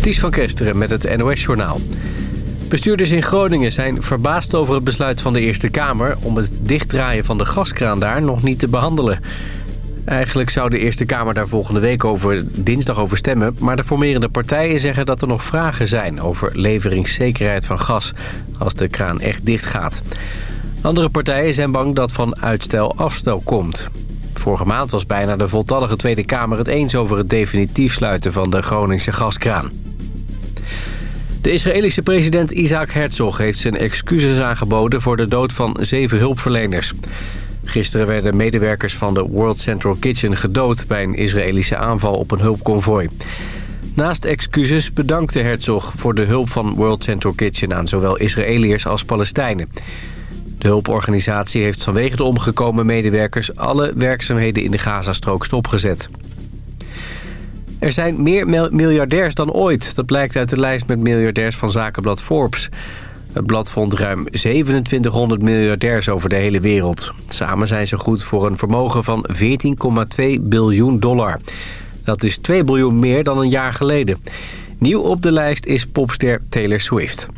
Ties van Kesteren met het NOS-journaal. Bestuurders in Groningen zijn verbaasd over het besluit van de Eerste Kamer... om het dichtdraaien van de gaskraan daar nog niet te behandelen. Eigenlijk zou de Eerste Kamer daar volgende week over dinsdag over stemmen... maar de formerende partijen zeggen dat er nog vragen zijn... over leveringszekerheid van gas als de kraan echt dicht gaat. Andere partijen zijn bang dat van uitstel afstel komt. Vorige maand was bijna de voltallige Tweede Kamer het eens over het definitief sluiten van de Groningse gaskraan. De Israëlische president Isaac Herzog heeft zijn excuses aangeboden voor de dood van zeven hulpverleners. Gisteren werden medewerkers van de World Central Kitchen gedood bij een Israëlische aanval op een hulpconvooi. Naast excuses bedankte Herzog voor de hulp van World Central Kitchen aan zowel Israëliërs als Palestijnen. De hulporganisatie heeft vanwege de omgekomen medewerkers alle werkzaamheden in de Gazastrook stopgezet. Er zijn meer miljardairs dan ooit. Dat blijkt uit de lijst met miljardairs van zakenblad Forbes. Het blad vond ruim 2700 miljardairs over de hele wereld. Samen zijn ze goed voor een vermogen van 14,2 biljoen dollar. Dat is 2 biljoen meer dan een jaar geleden. Nieuw op de lijst is popster Taylor Swift.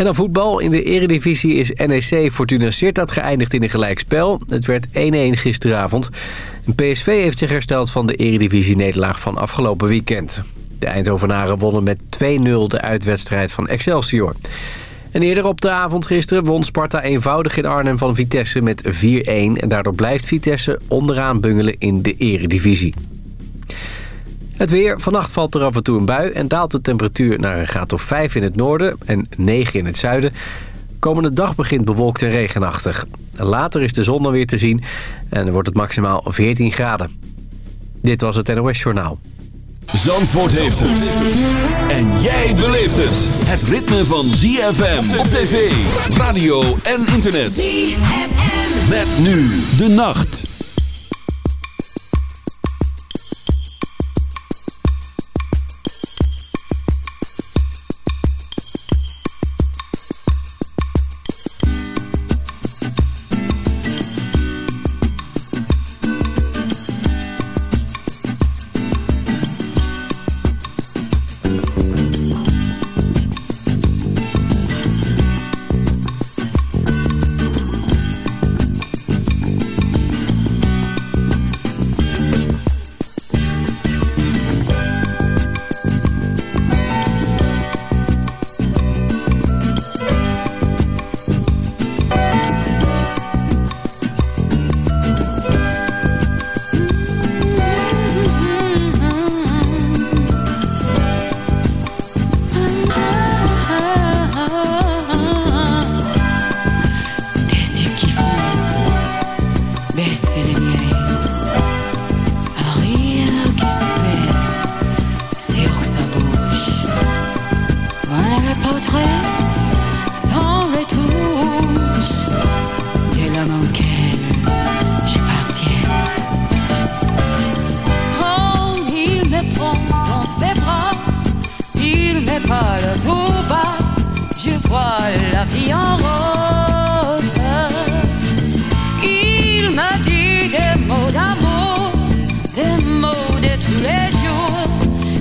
En dan voetbal. In de eredivisie is NEC Fortuna Sittard geëindigd in een gelijkspel. Het werd 1-1 gisteravond. PSV heeft zich hersteld van de eredivisie-nederlaag van afgelopen weekend. De Eindhovenaren wonnen met 2-0 de uitwedstrijd van Excelsior. En eerder op de avond gisteren won Sparta eenvoudig in Arnhem van Vitesse met 4-1. En daardoor blijft Vitesse onderaan bungelen in de eredivisie. Het weer. Vannacht valt er af en toe een bui en daalt de temperatuur naar een graad of 5 in het noorden en 9 in het zuiden. Komende dag begint bewolkt en regenachtig. Later is de zon dan weer te zien en dan wordt het maximaal 14 graden. Dit was het NOS Journaal. Zandvoort heeft het. En jij beleeft het. Het ritme van ZFM op tv, radio en internet. ZFM. Met nu de nacht.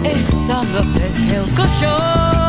estando desde el colchón.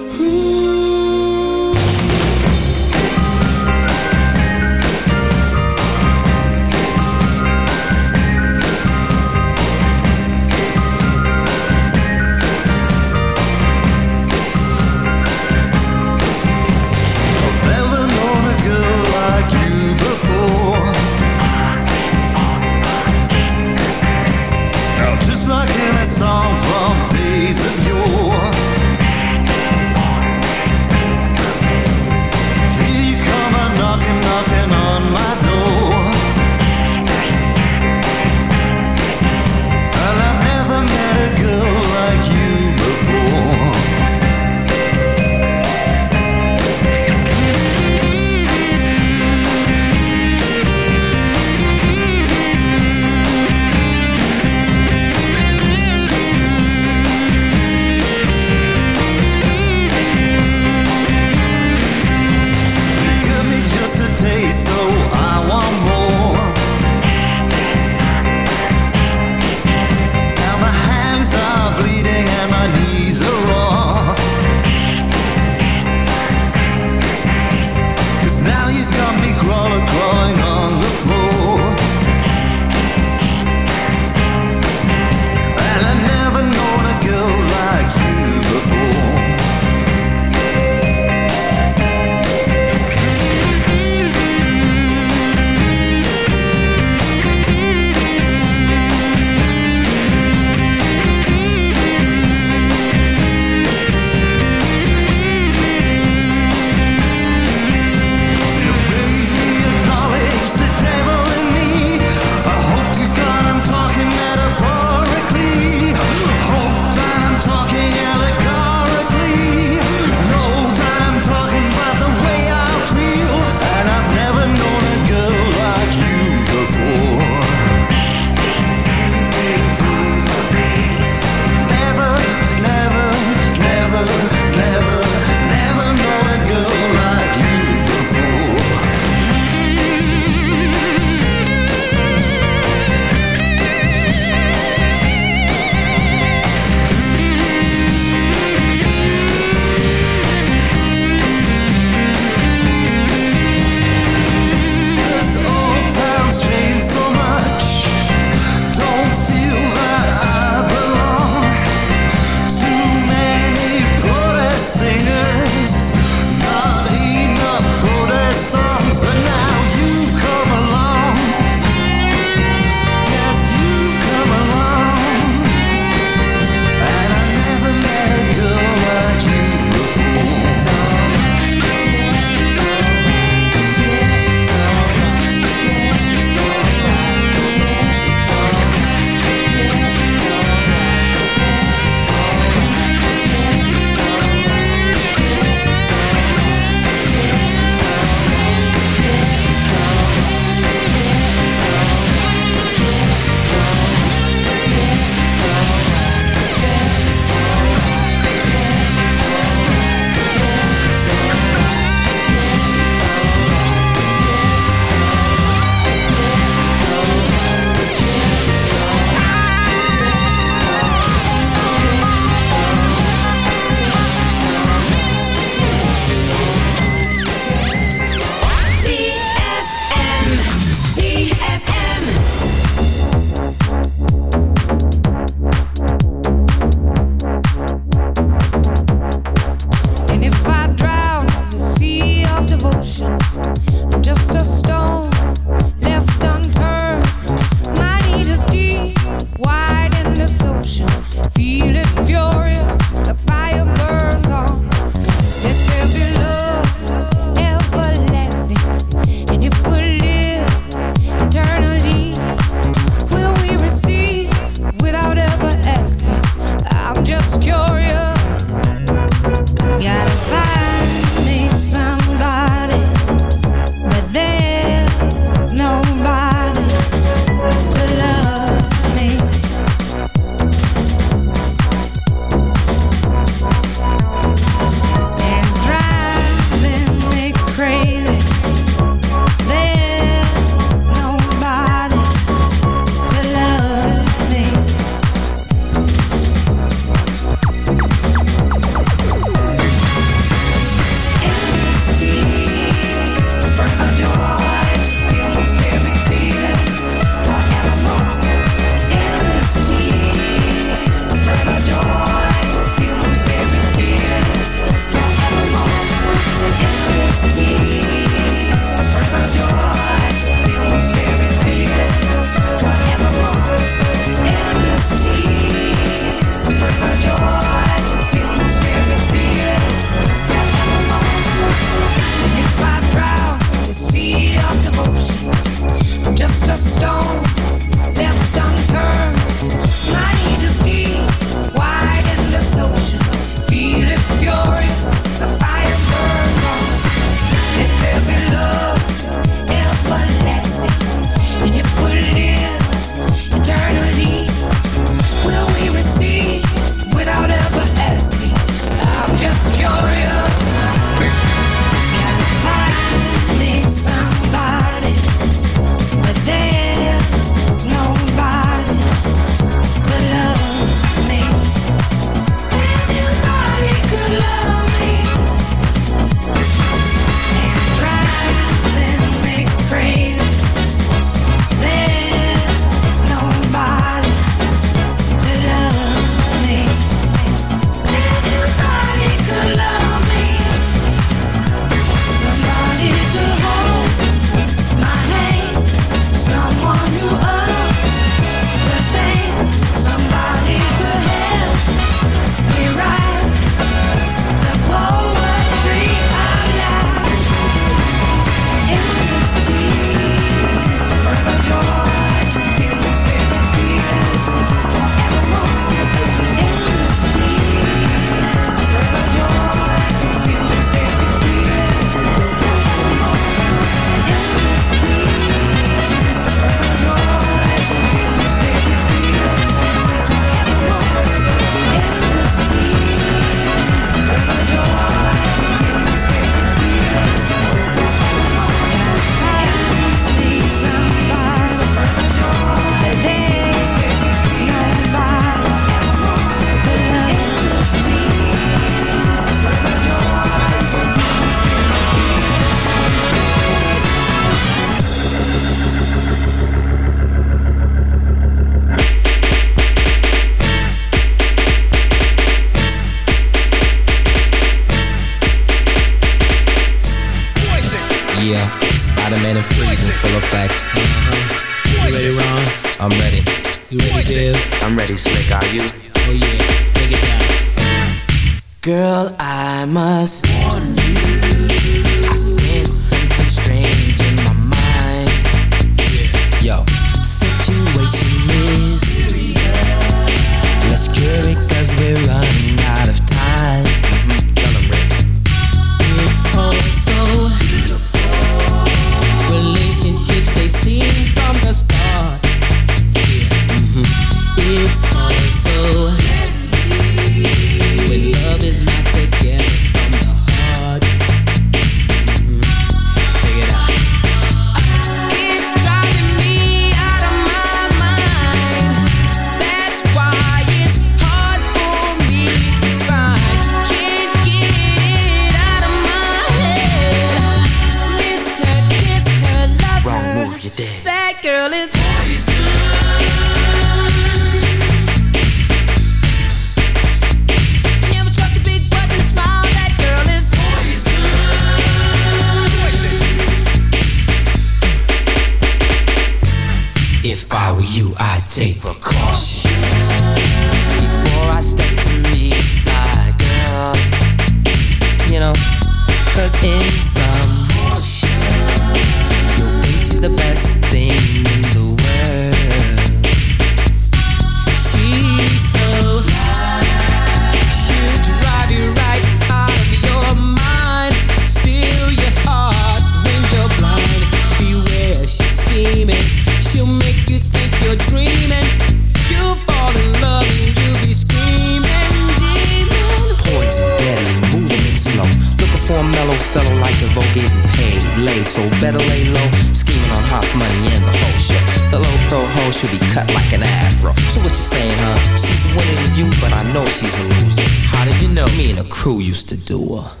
Crew used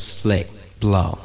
slick, blow.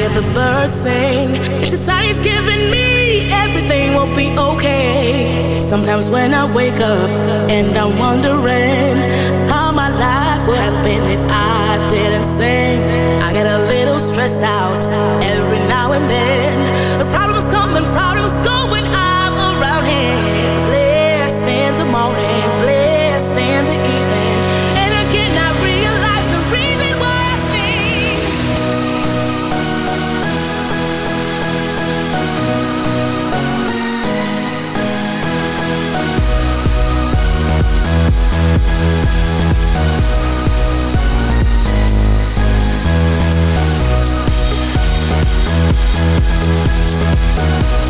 hear the birds sing. If society's giving me everything, won't be okay. Sometimes when I wake up and I'm wondering how my life would have been if I didn't sing, I get a little stressed out every now and then. The problems come and problems go when I'm around here. Blessed in the morning, blessed in the evening. Thank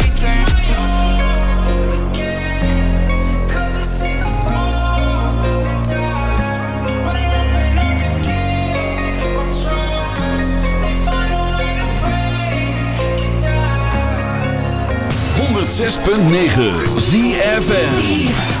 106.9 ZFN